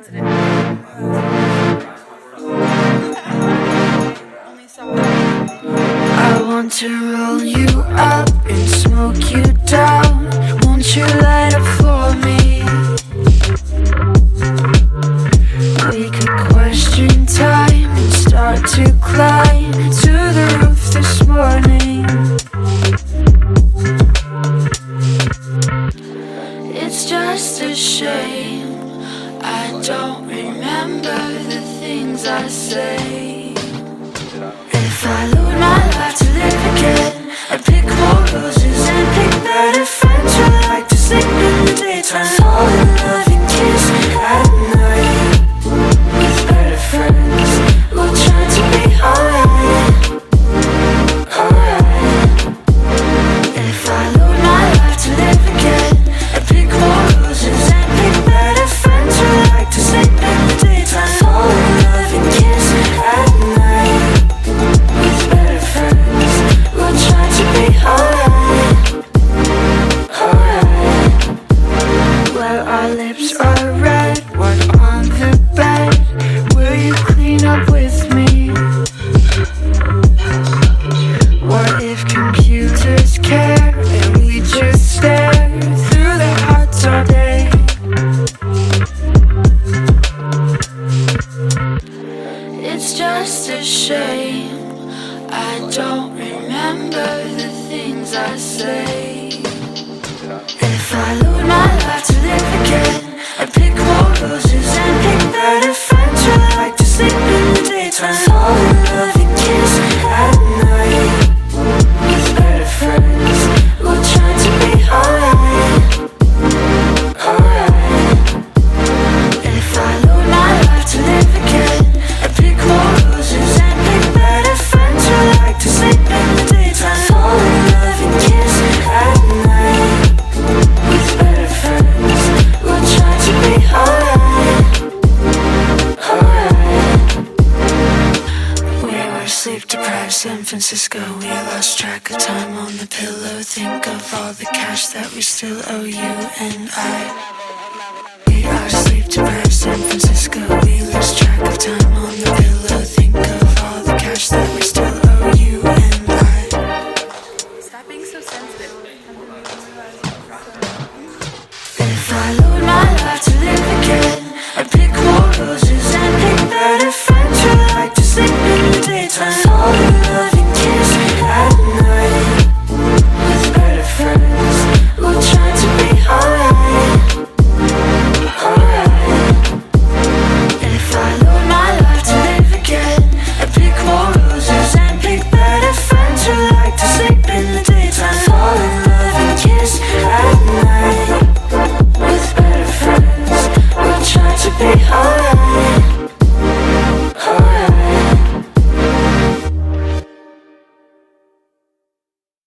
I want to roll you up and smoke you down. Won't you light up for me? We could question time and start to climb. don't remember the things I say. just a shame. I don't remember the things I say. sleep deprived San Francisco. We lost track of time on the pillow. Think of all the cash that we still owe you and I. We are sleep deprived San Francisco. We lost track of time on the pillow. Think of all the cash that we still owe you and I. Stop being so sensitive. If I load my life to live again, I'd pick